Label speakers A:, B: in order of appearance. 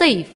A: safe.